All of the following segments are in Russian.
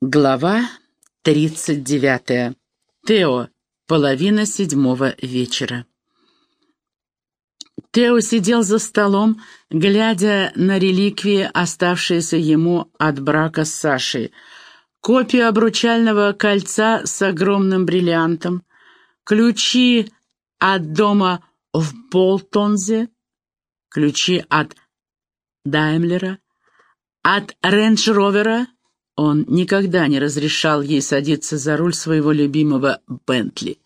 Глава 39. Тео. Половина седьмого вечера. Тео сидел за столом, глядя на реликвии, оставшиеся ему от брака с Сашей. Копию обручального кольца с огромным бриллиантом, ключи от дома в Болтонзе, ключи от Даймлера, от Рейндж-Ровера, он никогда не разрешал ей садиться за руль своего любимого «Бентли».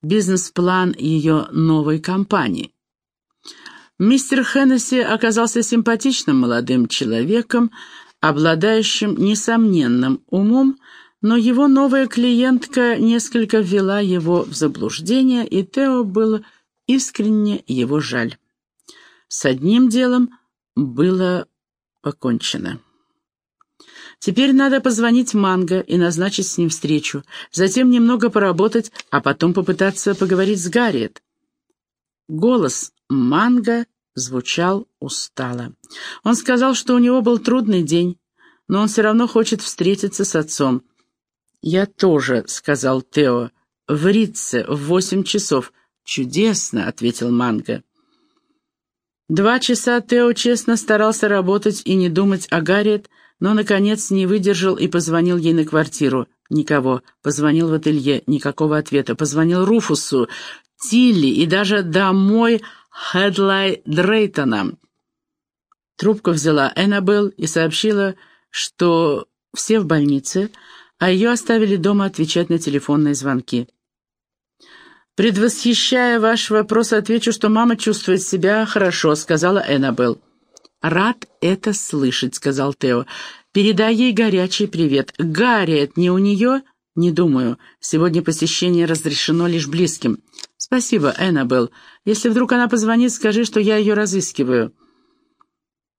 Бизнес-план ее новой компании. Мистер Хеннесси оказался симпатичным молодым человеком, обладающим несомненным умом, но его новая клиентка несколько ввела его в заблуждение, и Тео было искренне его жаль. С одним делом было покончено. Теперь надо позвонить Манго и назначить с ним встречу, затем немного поработать, а потом попытаться поговорить с Гарриет. Голос Манго звучал устало. Он сказал, что у него был трудный день, но он все равно хочет встретиться с отцом. «Я тоже», — сказал Тео, — «в Ритце в восемь часов». «Чудесно», — ответил Манго. Два часа Тео честно старался работать и не думать о Гарриет, но, наконец, не выдержал и позвонил ей на квартиру. Никого. Позвонил в ателье. Никакого ответа. Позвонил Руфусу, Тилли и даже домой Хедлай Дрейтона. Трубку взяла Эннабелл и сообщила, что все в больнице, а ее оставили дома отвечать на телефонные звонки. «Предвосхищая ваш вопрос, отвечу, что мама чувствует себя хорошо», — сказала Эннабелл. «Рад это слышать», — сказал Тео. «Передай ей горячий привет. Гарриет не у нее?» «Не думаю. Сегодня посещение разрешено лишь близким». «Спасибо, Эннабелл. Если вдруг она позвонит, скажи, что я ее разыскиваю».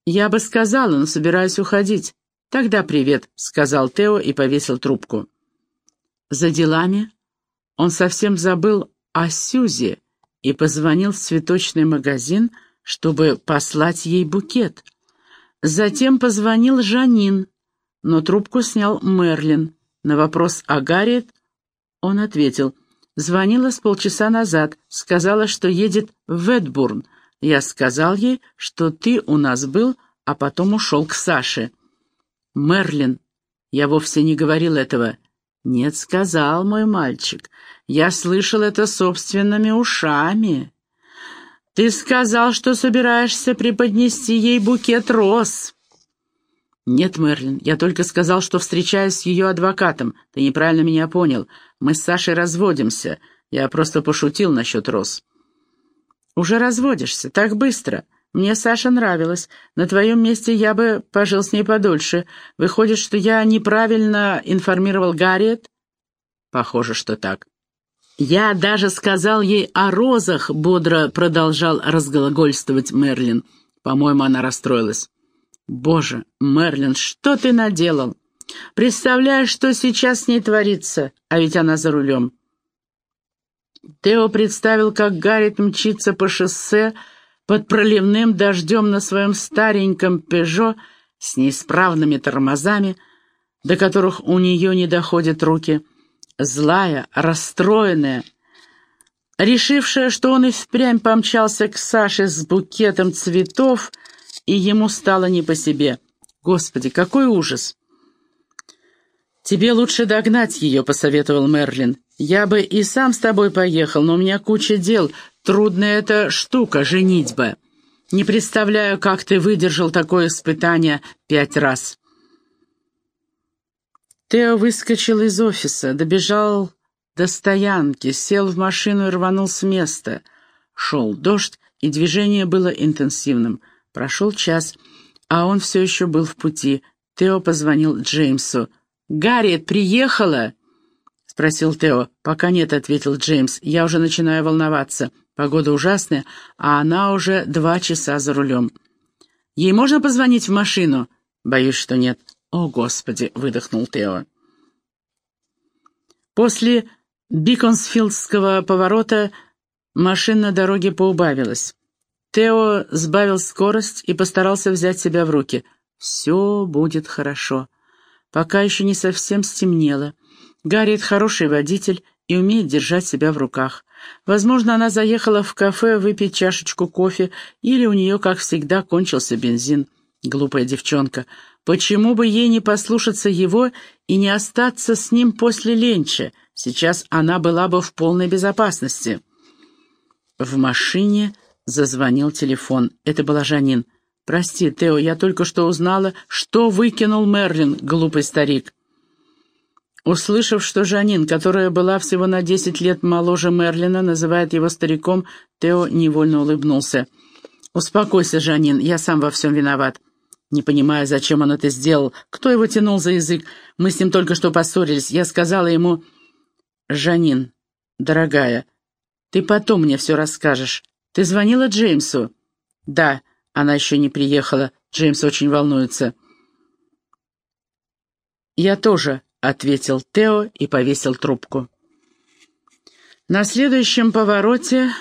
«Я бы сказала, но собираюсь уходить». «Тогда привет», — сказал Тео и повесил трубку. За делами он совсем забыл о Сюзе и позвонил в цветочный магазин, — чтобы послать ей букет. Затем позвонил Жанин, но трубку снял Мерлин. На вопрос о Гарриет он ответил. Звонила с полчаса назад, сказала, что едет в Эдбурн. Я сказал ей, что ты у нас был, а потом ушел к Саше. Мерлин, я вовсе не говорил этого. Нет, сказал мой мальчик. Я слышал это собственными ушами. Ты сказал, что собираешься преподнести ей букет роз. Нет, Мерлин, я только сказал, что встречаюсь с ее адвокатом. Ты неправильно меня понял. Мы с Сашей разводимся. Я просто пошутил насчет роз. Уже разводишься? Так быстро? Мне Саша нравилась. На твоем месте я бы пожил с ней подольше. Выходит, что я неправильно информировал Гарриет? Похоже, что так. «Я даже сказал ей о розах», — бодро продолжал разглагольствовать Мерлин. По-моему, она расстроилась. «Боже, Мерлин, что ты наделал? Представляешь, что сейчас с ней творится, а ведь она за рулем». Тео представил, как Гаррит мчится по шоссе под проливным дождем на своем стареньком «Пежо» с неисправными тормозами, до которых у нее не доходят руки — злая, расстроенная, решившая, что он и впрямь помчался к Саше с букетом цветов, и ему стало не по себе. Господи, какой ужас! «Тебе лучше догнать ее», — посоветовал Мерлин. «Я бы и сам с тобой поехал, но у меня куча дел. Трудная эта штука, женитьба. Не представляю, как ты выдержал такое испытание пять раз». Тео выскочил из офиса, добежал до стоянки, сел в машину и рванул с места. Шел дождь, и движение было интенсивным. Прошел час, а он все еще был в пути. Тео позвонил Джеймсу. «Гарриет приехала?» — спросил Тео. «Пока нет», — ответил Джеймс. «Я уже начинаю волноваться. Погода ужасная, а она уже два часа за рулем». «Ей можно позвонить в машину?» «Боюсь, что нет». «О, Господи!» — выдохнул Тео. После Биконсфилдского поворота машин на дороге поубавилась. Тео сбавил скорость и постарался взять себя в руки. «Все будет хорошо». пока еще не совсем стемнело. Гарриет хороший водитель и умеет держать себя в руках. Возможно, она заехала в кафе выпить чашечку кофе, или у нее, как всегда, кончился бензин. Глупая девчонка. Почему бы ей не послушаться его и не остаться с ним после ленча? Сейчас она была бы в полной безопасности. В машине зазвонил телефон. Это была Жанин. «Прости, Тео, я только что узнала, что выкинул Мерлин, глупый старик». Услышав, что Жанин, которая была всего на десять лет моложе Мерлина, называет его стариком, Тео невольно улыбнулся. «Успокойся, Жанин, я сам во всем виноват. Не понимаю, зачем он это сделал. Кто его тянул за язык? Мы с ним только что поссорились. Я сказала ему... «Жанин, дорогая, ты потом мне все расскажешь. Ты звонила Джеймсу?» «Да, она еще не приехала. Джеймс очень волнуется». «Я тоже», — ответил Тео и повесил трубку. На следующем повороте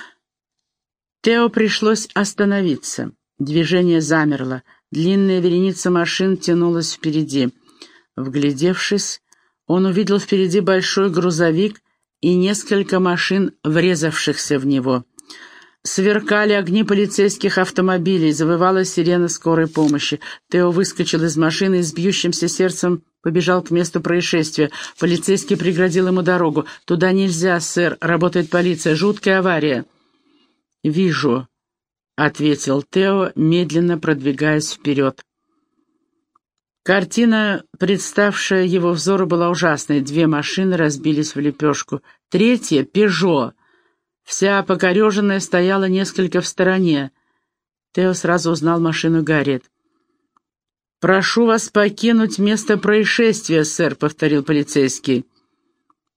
Тео пришлось остановиться. Движение замерло. Длинная вереница машин тянулась впереди. Вглядевшись, он увидел впереди большой грузовик и несколько машин, врезавшихся в него. Сверкали огни полицейских автомобилей, завывала сирена скорой помощи. Тео выскочил из машины и с бьющимся сердцем побежал к месту происшествия. Полицейский преградил ему дорогу. «Туда нельзя, сэр, работает полиция, жуткая авария». «Вижу», ответил Тео, медленно продвигаясь вперед. Картина, представшая его взору, была ужасной. Две машины разбились в лепешку. Третья — «Пежо». Вся покореженная стояла несколько в стороне. Тео сразу узнал машину Гарриет. «Прошу вас покинуть место происшествия, сэр», — повторил полицейский.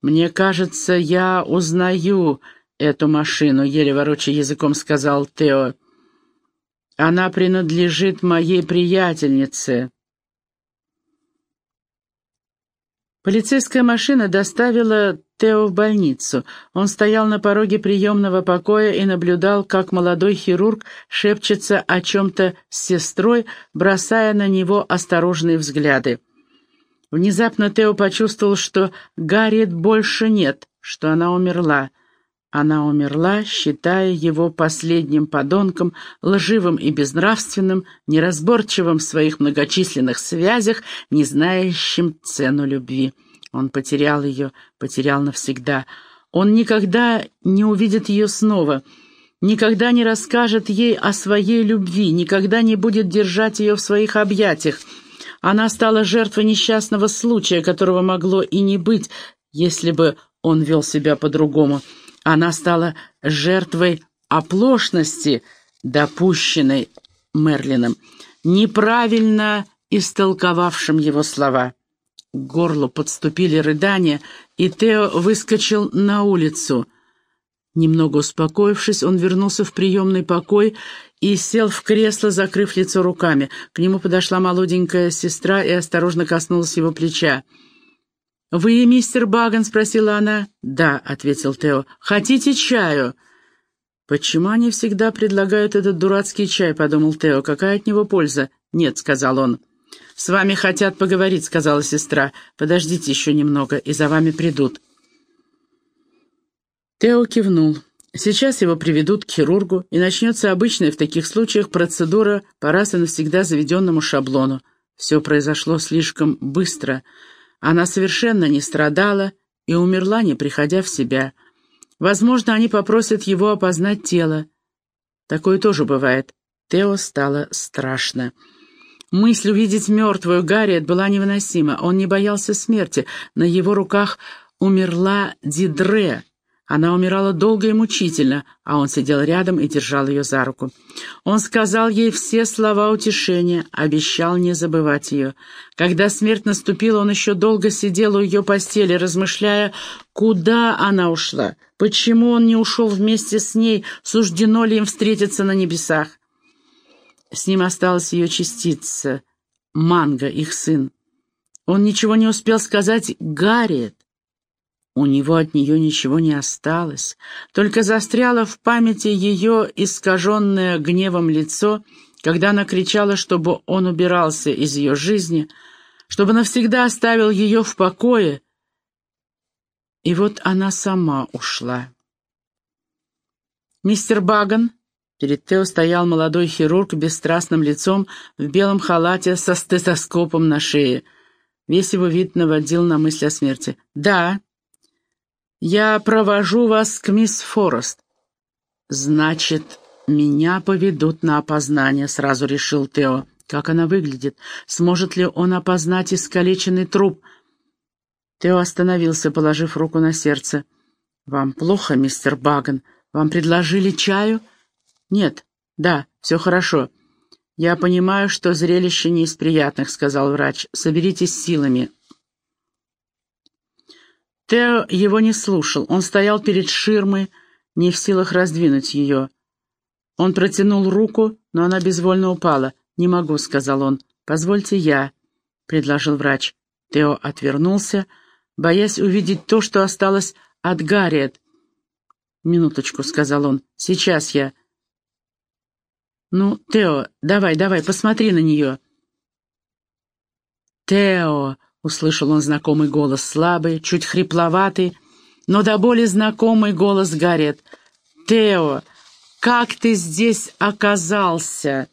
«Мне кажется, я узнаю эту машину», — еле ворочая языком сказал Тео. Она принадлежит моей приятельнице». Полицейская машина доставила Тео в больницу. Он стоял на пороге приемного покоя и наблюдал, как молодой хирург шепчется о чем-то с сестрой, бросая на него осторожные взгляды. Внезапно Тео почувствовал, что Гарриет больше нет, что она умерла. Она умерла, считая его последним подонком, лживым и безнравственным, неразборчивым в своих многочисленных связях, не знающим цену любви. Он потерял ее, потерял навсегда. Он никогда не увидит ее снова, никогда не расскажет ей о своей любви, никогда не будет держать ее в своих объятиях. Она стала жертвой несчастного случая, которого могло и не быть, если бы он вел себя по-другому. Она стала жертвой оплошности, допущенной Мерлином, неправильно истолковавшим его слова. К горлу подступили рыдания, и Тео выскочил на улицу. Немного успокоившись, он вернулся в приемный покой и сел в кресло, закрыв лицо руками. К нему подошла молоденькая сестра и осторожно коснулась его плеча. «Вы мистер Баган?» — спросила она. «Да», — ответил Тео. «Хотите чаю?» «Почему они всегда предлагают этот дурацкий чай?» — подумал Тео. «Какая от него польза?» «Нет», — сказал он. «С вами хотят поговорить», — сказала сестра. «Подождите еще немного, и за вами придут». Тео кивнул. Сейчас его приведут к хирургу, и начнется обычная в таких случаях процедура по раз и навсегда заведенному шаблону. Все произошло слишком быстро — она совершенно не страдала и умерла, не приходя в себя. Возможно, они попросят его опознать тело. Такое тоже бывает. Тео стало страшно. Мысль увидеть мертвую Гарриет была невыносима. Он не боялся смерти. На его руках умерла Дидре, она умирала долго и мучительно, а он сидел рядом и держал ее за руку. Он сказал ей все слова утешения, обещал не забывать ее. Когда смерть наступила, он еще долго сидел у ее постели, размышляя, куда она ушла, почему он не ушел вместе с ней, суждено ли им встретиться на небесах. С ним осталась ее частица, Манго, их сын. Он ничего не успел сказать Гарриет. У него от нее ничего не осталось, только застряло в памяти ее искаженное гневом лицо, когда она кричала, чтобы он убирался из ее жизни, чтобы навсегда оставил ее в покое. И вот она сама ушла. «Мистер Баган», Перед Тео стоял молодой хирург бесстрастным лицом в белом халате со стетоскопом на шее. Весь его вид наводил на мысль о смерти. «Да, я провожу вас к мисс Форест». «Значит, меня поведут на опознание», — сразу решил Тео. «Как она выглядит? Сможет ли он опознать искалеченный труп?» Тео остановился, положив руку на сердце. «Вам плохо, мистер Баган? Вам предложили чаю?» «Нет, да, все хорошо. Я понимаю, что зрелище не из приятных», — сказал врач. «Соберитесь силами». Тео его не слушал. Он стоял перед ширмой, не в силах раздвинуть ее. Он протянул руку, но она безвольно упала. «Не могу», — сказал он. «Позвольте я», — предложил врач. Тео отвернулся, боясь увидеть то, что осталось от Гарриет. «Минуточку», — сказал он. «Сейчас я...» «Ну, Тео, давай, давай, посмотри на нее». «Тео!» — услышал он знакомый голос, слабый, чуть хрипловатый, но до боли знакомый голос Гарриет. «Тео, как ты здесь оказался?»